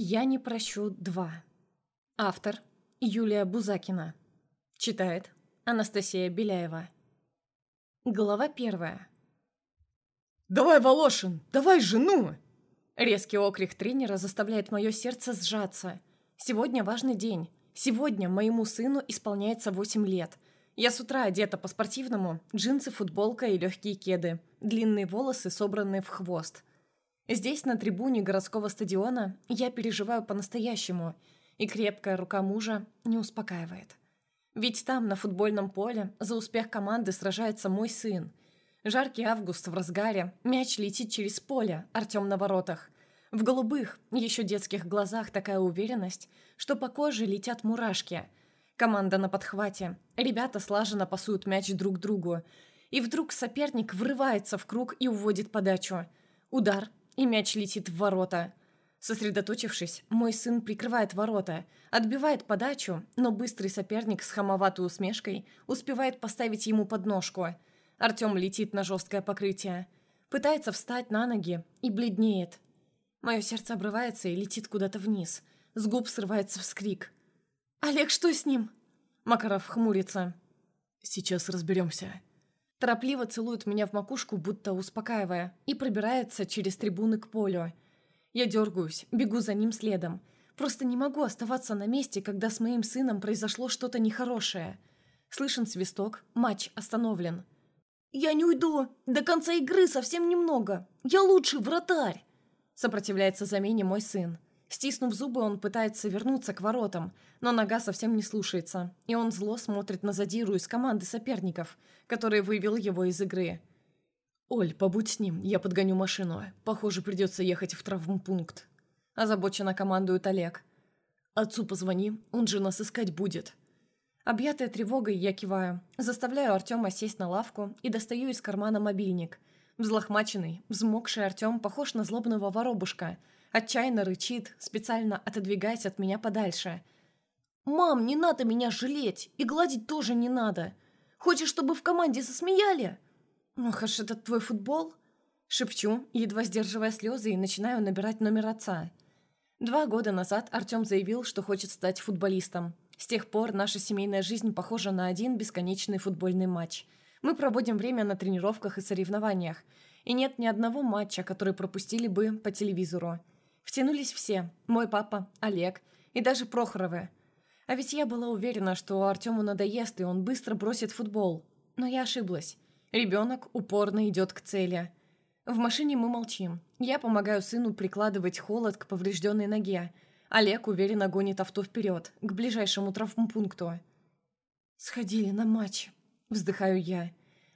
Я не прощу два. Автор Юлия Бузакина. Читает Анастасия Беляева. Глава первая. «Давай, Волошин, давай жену!» Резкий окрик тренера заставляет мое сердце сжаться. Сегодня важный день. Сегодня моему сыну исполняется 8 лет. Я с утра одета по-спортивному, джинсы, футболка и легкие кеды, длинные волосы, собранные в хвост. Здесь, на трибуне городского стадиона, я переживаю по-настоящему, и крепкая рука мужа не успокаивает. Ведь там, на футбольном поле, за успех команды сражается мой сын. Жаркий август в разгаре, мяч летит через поле, Артем на воротах. В голубых, еще детских глазах такая уверенность, что по коже летят мурашки – Команда на подхвате. Ребята слаженно пасуют мяч друг другу. И вдруг соперник врывается в круг и уводит подачу. Удар, и мяч летит в ворота. Сосредоточившись, мой сын прикрывает ворота, отбивает подачу, но быстрый соперник с хамоватой усмешкой успевает поставить ему подножку. Артем летит на жесткое покрытие. Пытается встать на ноги и бледнеет. Мое сердце обрывается и летит куда-то вниз. С губ срывается вскрик. «Олег, что с ним?» Макаров хмурится. «Сейчас разберемся». Торопливо целует меня в макушку, будто успокаивая, и пробирается через трибуны к полю. Я дергаюсь, бегу за ним следом. Просто не могу оставаться на месте, когда с моим сыном произошло что-то нехорошее. Слышен свисток, матч остановлен. «Я не уйду! До конца игры совсем немного! Я лучший вратарь!» Сопротивляется замене мой сын. Стиснув зубы, он пытается вернуться к воротам, но нога совсем не слушается, и он зло смотрит на задиру из команды соперников, который вывел его из игры. «Оль, побудь с ним, я подгоню машину. Похоже, придется ехать в травмпункт». Озабоченно командует Олег. «Отцу позвони, он же нас искать будет». Объятая тревогой, я киваю, заставляю Артема сесть на лавку и достаю из кармана мобильник. Взлохмаченный, взмокший Артем похож на злобного воробушка – Отчаянно рычит, специально отодвигаясь от меня подальше. «Мам, не надо меня жалеть! И гладить тоже не надо! Хочешь, чтобы в команде засмеяли?» «Ох аж этот твой футбол!» Шепчу, едва сдерживая слезы, и начинаю набирать номер отца. Два года назад Артем заявил, что хочет стать футболистом. С тех пор наша семейная жизнь похожа на один бесконечный футбольный матч. Мы проводим время на тренировках и соревнованиях, и нет ни одного матча, который пропустили бы по телевизору. Втянулись все. Мой папа, Олег и даже Прохоровы. А ведь я была уверена, что Артему надоест, и он быстро бросит футбол. Но я ошиблась. Ребенок упорно идет к цели. В машине мы молчим. Я помогаю сыну прикладывать холод к поврежденной ноге. Олег уверенно гонит авто вперед, к ближайшему травмпункту. «Сходили на матч», — вздыхаю я.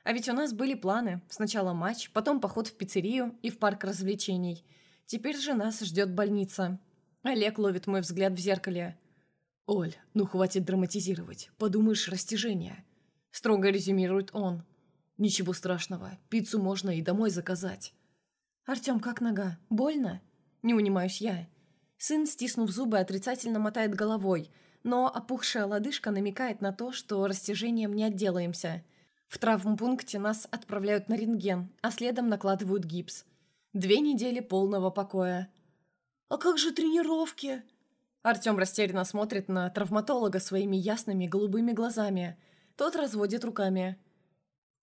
А ведь у нас были планы. Сначала матч, потом поход в пиццерию и в парк развлечений — Теперь же нас ждет больница. Олег ловит мой взгляд в зеркале. «Оль, ну хватит драматизировать. Подумаешь, растяжение». Строго резюмирует он. «Ничего страшного. Пиццу можно и домой заказать». «Артем, как нога? Больно?» Не унимаюсь я. Сын, стиснув зубы, отрицательно мотает головой, но опухшая лодыжка намекает на то, что растяжением не отделаемся. В травмпункте нас отправляют на рентген, а следом накладывают гипс. Две недели полного покоя. «А как же тренировки?» Артем растерянно смотрит на травматолога своими ясными голубыми глазами. Тот разводит руками.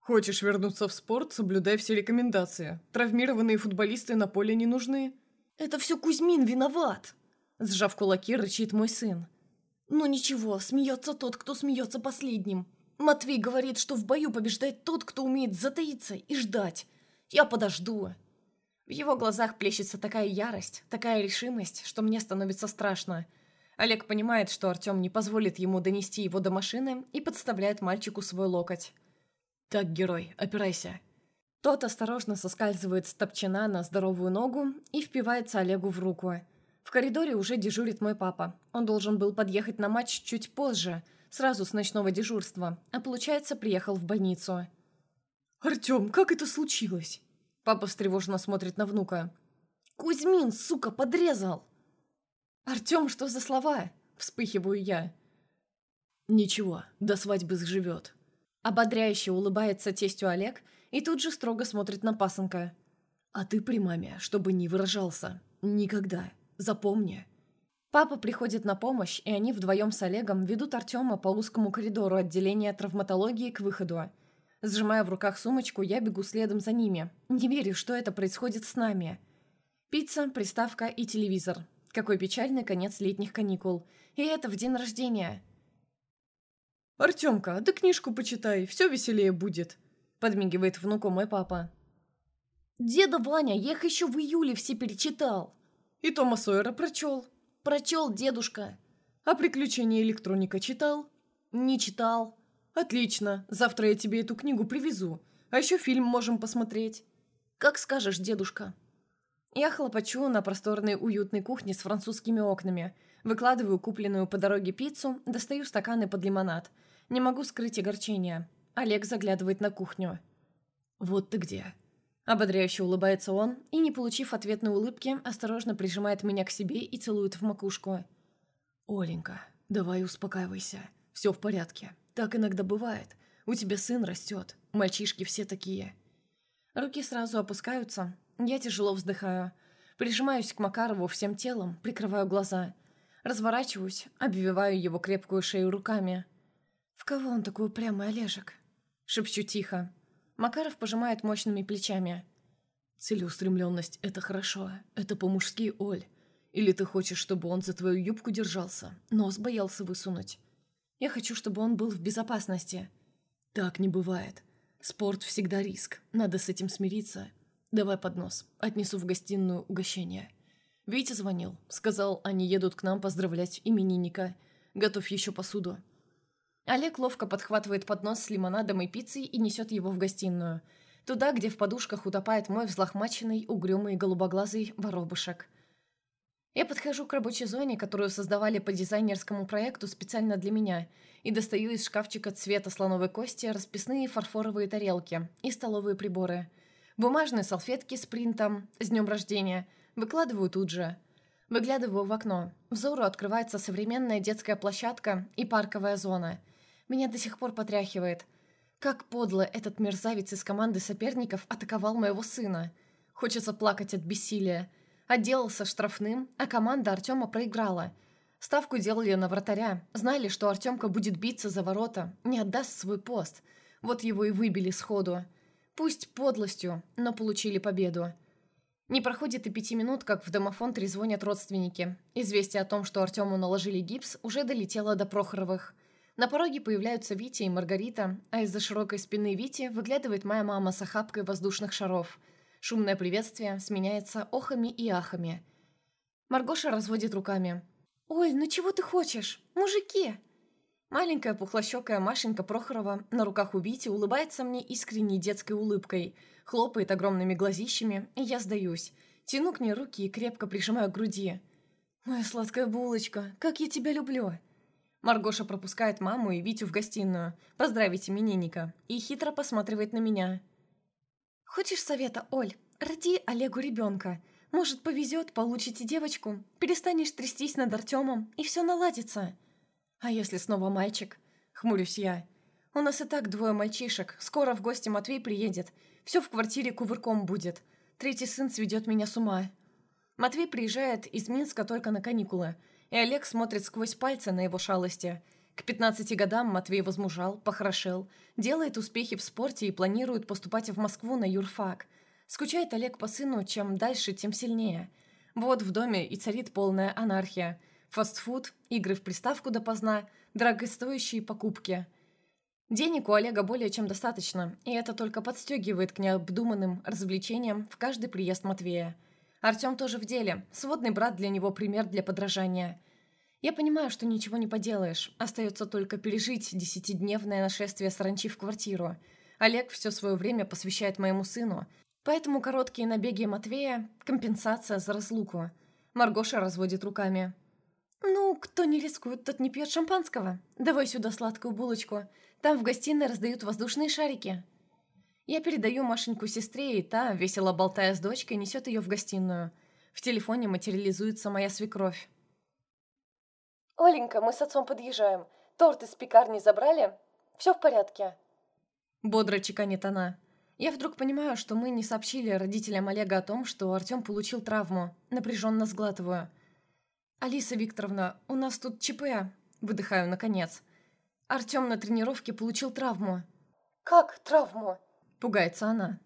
«Хочешь вернуться в спорт, соблюдай все рекомендации. Травмированные футболисты на поле не нужны». «Это все Кузьмин виноват!» Сжав кулаки, рычит мой сын. «Ну ничего, смеется тот, кто смеется последним. Матвей говорит, что в бою побеждает тот, кто умеет затаиться и ждать. Я подожду». В его глазах плещется такая ярость, такая решимость, что мне становится страшно. Олег понимает, что Артем не позволит ему донести его до машины и подставляет мальчику свой локоть. «Так, герой, опирайся». Тот осторожно соскальзывает с топчина на здоровую ногу и впивается Олегу в руку. В коридоре уже дежурит мой папа. Он должен был подъехать на матч чуть позже, сразу с ночного дежурства, а получается приехал в больницу. «Артем, как это случилось?» Папа встревоженно смотрит на внука. «Кузьмин, сука, подрезал!» «Артем, что за слова?» Вспыхиваю я. «Ничего, до свадьбы сживет». Ободряюще улыбается тестю Олег и тут же строго смотрит на пасынка. «А ты при маме, чтобы не выражался. Никогда. Запомни». Папа приходит на помощь, и они вдвоем с Олегом ведут Артема по узкому коридору отделения травматологии к выходу. Сжимая в руках сумочку, я бегу следом за ними. Не верю, что это происходит с нами. Пицца, приставка и телевизор. Какой печальный конец летних каникул. И это в день рождения. «Артемка, да книжку почитай, все веселее будет», — подмигивает внуку мой папа. «Деда Ваня, я их еще в июле все перечитал». «И Тома Сойера прочел». «Прочел, дедушка». «А приключения электроника читал?» «Не читал». «Отлично, завтра я тебе эту книгу привезу. А еще фильм можем посмотреть». «Как скажешь, дедушка». Я хлопочу на просторной уютной кухне с французскими окнами, выкладываю купленную по дороге пиццу, достаю стаканы под лимонад – не могу скрыть огорчение. Олег заглядывает на кухню. «Вот ты где?» Ободряюще улыбается он и, не получив ответной улыбки, осторожно прижимает меня к себе и целует в макушку. «Оленька, давай успокаивайся. Все в порядке. Так иногда бывает. У тебя сын растет. Мальчишки все такие». Руки сразу опускаются. Я тяжело вздыхаю. Прижимаюсь к Макарову всем телом, прикрываю глаза. Разворачиваюсь, обвиваю его крепкую шею руками. «В кого он такой упрямый, Олежек?» Шепчу тихо. Макаров пожимает мощными плечами. «Целеустремленность — это хорошо. Это по-мужски, Оль. Или ты хочешь, чтобы он за твою юбку держался? Нос боялся высунуть. Я хочу, чтобы он был в безопасности». «Так не бывает. Спорт всегда риск. Надо с этим смириться. Давай поднос. Отнесу в гостиную угощение». Витя звонил. Сказал, они едут к нам поздравлять именинника. Готовь еще посуду. Олег ловко подхватывает поднос с лимонадом и пиццей и несет его в гостиную. Туда, где в подушках утопает мой взлохмаченный, угрюмый, голубоглазый воробушек. Я подхожу к рабочей зоне, которую создавали по дизайнерскому проекту специально для меня, и достаю из шкафчика цвета слоновой кости расписные фарфоровые тарелки и столовые приборы. Бумажные салфетки с принтом «С днем рождения» выкладываю тут же. Выглядываю в окно. Взору открывается современная детская площадка и парковая зона – меня до сих пор потряхивает. Как подло этот мерзавец из команды соперников атаковал моего сына. Хочется плакать от бессилия. Отделался штрафным, а команда Артема проиграла. Ставку делали на вратаря. Знали, что Артемка будет биться за ворота, не отдаст свой пост. Вот его и выбили сходу. Пусть подлостью, но получили победу. Не проходит и пяти минут, как в домофон трезвонят родственники. Известие о том, что Артему наложили гипс, уже долетело до Прохоровых. На пороге появляются Витя и Маргарита, а из-за широкой спины Вити выглядывает моя мама с охапкой воздушных шаров. Шумное приветствие сменяется охами и ахами. Маргоша разводит руками. «Ой, ну чего ты хочешь? Мужики!» Маленькая пухлощекая Машенька Прохорова на руках у Вити улыбается мне искренней детской улыбкой, хлопает огромными глазищами, и я сдаюсь. Тяну к ней руки и крепко прижимаю к груди. «Моя сладкая булочка, как я тебя люблю!» Маргоша пропускает маму и Витю в гостиную, поздравить именинника, и хитро посматривает на меня. «Хочешь совета, Оль? Роди Олегу ребенка. Может, повезет, получите девочку, перестанешь трястись над Артемом, и все наладится». «А если снова мальчик?» — хмурюсь я. «У нас и так двое мальчишек. Скоро в гости Матвей приедет. Все в квартире кувырком будет. Третий сын сведет меня с ума». Матвей приезжает из Минска только на каникулы — и Олег смотрит сквозь пальцы на его шалости. К 15 годам Матвей возмужал, похорошел, делает успехи в спорте и планирует поступать в Москву на юрфак. Скучает Олег по сыну, чем дальше, тем сильнее. Вот в доме и царит полная анархия. Фастфуд, игры в приставку допоздна, дорогостоящие покупки. Денег у Олега более чем достаточно, и это только подстегивает к необдуманным развлечениям в каждый приезд Матвея. Артем тоже в деле. Сводный брат для него пример для подражания. Я понимаю, что ничего не поделаешь. Остается только пережить десятидневное нашествие саранчи в квартиру. Олег все свое время посвящает моему сыну. Поэтому короткие набеги Матвея – компенсация за разлуку. Маргоша разводит руками. «Ну, кто не рискует, тот не пьет шампанского. Давай сюда сладкую булочку. Там в гостиной раздают воздушные шарики». Я передаю Машеньку сестре, и та, весело болтая с дочкой, несет ее в гостиную. В телефоне материализуется моя свекровь. «Оленька, мы с отцом подъезжаем. Торт из пекарни забрали? Все в порядке?» Бодро чеканит она. Я вдруг понимаю, что мы не сообщили родителям Олега о том, что Артем получил травму. Напряженно сглатываю. «Алиса Викторовна, у нас тут ЧП», — выдыхаю наконец. Артем на тренировке получил травму. «Как травму?» — пугается она.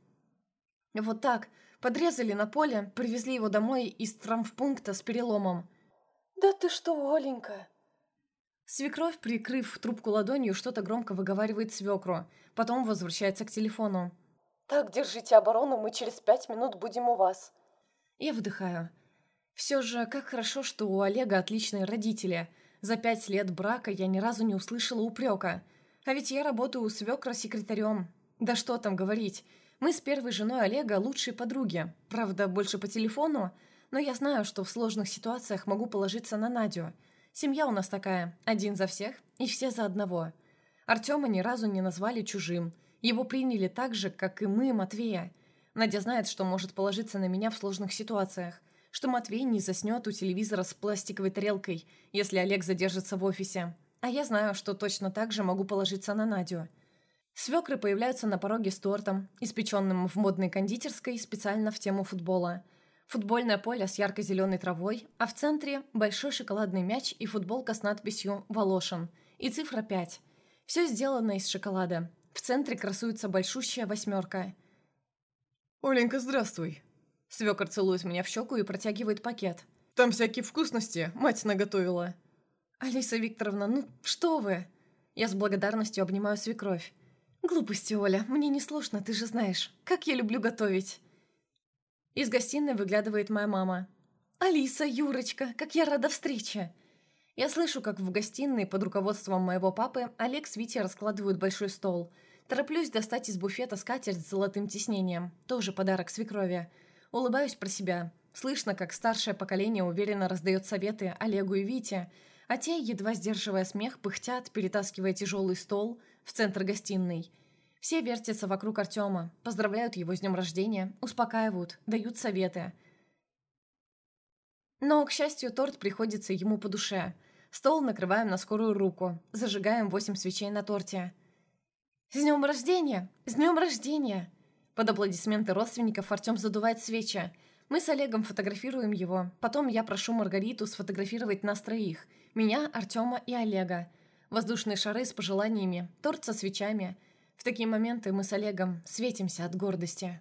«Вот так. Подрезали на поле, привезли его домой из травмпункта с переломом». «Да ты что, Оленька?» Свекровь, прикрыв трубку ладонью, что-то громко выговаривает свекру, потом возвращается к телефону. «Так, держите оборону, мы через пять минут будем у вас». Я вдыхаю. Все же, как хорошо, что у Олега отличные родители. За пять лет брака я ни разу не услышала упрека. А ведь я работаю у свекра секретарем. Да что там говорить. Мы с первой женой Олега лучшие подруги. Правда, больше по телефону, но я знаю, что в сложных ситуациях могу положиться на Надю. Семья у нас такая, один за всех и все за одного. Артема ни разу не назвали чужим. Его приняли так же, как и мы, Матвея. Надя знает, что может положиться на меня в сложных ситуациях, что Матвей не заснет у телевизора с пластиковой тарелкой, если Олег задержится в офисе. А я знаю, что точно так же могу положиться на Надю. Свекры появляются на пороге с тортом, испеченным в модной кондитерской специально в тему футбола. Футбольное поле с ярко-зеленой травой, а в центре большой шоколадный мяч и футболка с надписью «Волошин» и цифра 5. Все сделано из шоколада. В центре красуется большущая восьмерка. «Оленька, здравствуй!» Свекор целует меня в щеку и протягивает пакет. «Там всякие вкусности, мать наготовила!» «Алиса Викторовна, ну что вы?» Я с благодарностью обнимаю свекровь. «Глупости, Оля, мне не сложно, ты же знаешь. Как я люблю готовить!» Из гостиной выглядывает моя мама. «Алиса, Юрочка, как я рада встрече!» Я слышу, как в гостиной под руководством моего папы Олег с Витей раскладывают большой стол. Тороплюсь достать из буфета скатерть с золотым тиснением. Тоже подарок свекрови. Улыбаюсь про себя. Слышно, как старшее поколение уверенно раздает советы Олегу и Вите, а те, едва сдерживая смех, пыхтят, перетаскивая тяжелый стол – в центр гостиной. Все вертятся вокруг Артема, поздравляют его с днем рождения, успокаивают, дают советы. Но, к счастью, торт приходится ему по душе. Стол накрываем на скорую руку, зажигаем восемь свечей на торте. «С днем рождения! С днем рождения!» Под аплодисменты родственников Артем задувает свечи. Мы с Олегом фотографируем его. Потом я прошу Маргариту сфотографировать нас троих. Меня, Артема и Олега. Воздушные шары с пожеланиями, торт со свечами. В такие моменты мы с Олегом светимся от гордости.